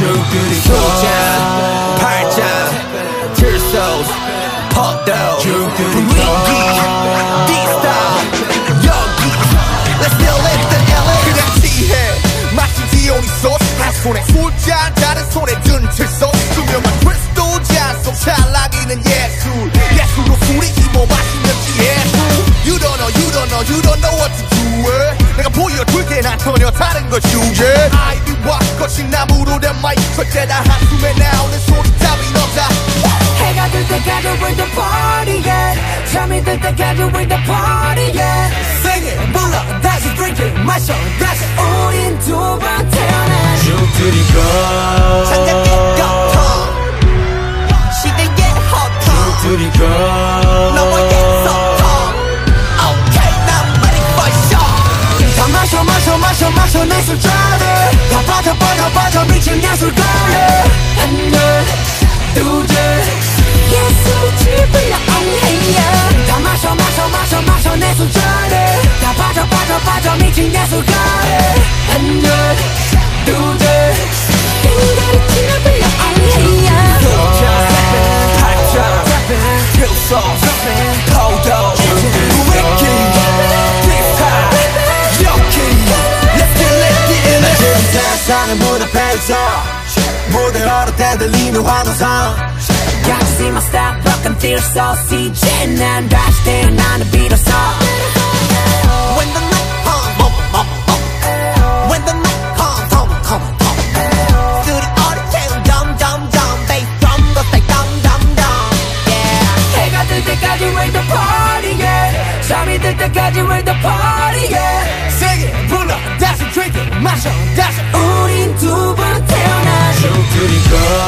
소자. 팔자. 들소 퍼도 분위기. 디스타 여기. Let's still live the LA 그냥 지혜. 마시지 오니 소스. 한 손에 술잔 다른 손에 든 칠소 투명한 크리스도 잔속. 찰나기는 예술. 예술로 술이 입어 마시면 예술. You don't know you don't know you don't know what to do. it. 내가 보여줄게. 난 전혀 다른 걸 주제. 아이비와 거친 나무로 된 마이크 절대 다 한숨에 나오는 소리 따윈 없다 해가 들 때까지 we're the party yeah 잠이 들 때까지 we're the party yeah Sing it 불러 다시 drink it 마셔 다시 우린 두 번 태어나 죽들이고 장작의 거통 시대의 허통 죽들이고 너와의 소통 Okay now I'm ready for show 다 마셔 마셔 마셔 마셔 내 술잔에 다 빠져 빠져 빠져 미친 웃을 거야 안녕 두제 예수 집을 안해야 다 마셔 마셔 마셔 마셔 내 술잔에 다 빠져 빠져 빠져 미친 예술가에 안녕 두제 인간 집을 안해야 무대로 대들리는 환호성 Got to see my style, rock and feel so CJ 난 다시 태어나는 비로소 When the night comes bum bum bum When the night comes come come come 스튜디오를 채운 덤덤덤 Bass drum go say dum dum dum Yeah 해가 뜰 때까지 we're the party yeah 잠이 들 때까지 we're the party girl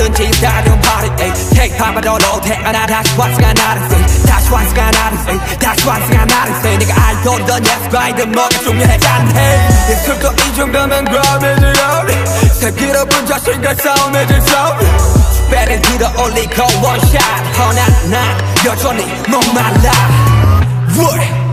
세계 어디든지 다른 party 에이. Take time but all 태어나 다시 왔으가 나를 say 다시 왔으가 나를 say 다시 왔으가 나를 say 내가 알던 예술가이든 뭐가 중요하지 않네 예술도 이 정도면 그럼이지요 새끼로분 자신과 싸움의 질서 배를 들어 올리고 원샷 허나 난 여전히 목말라 What?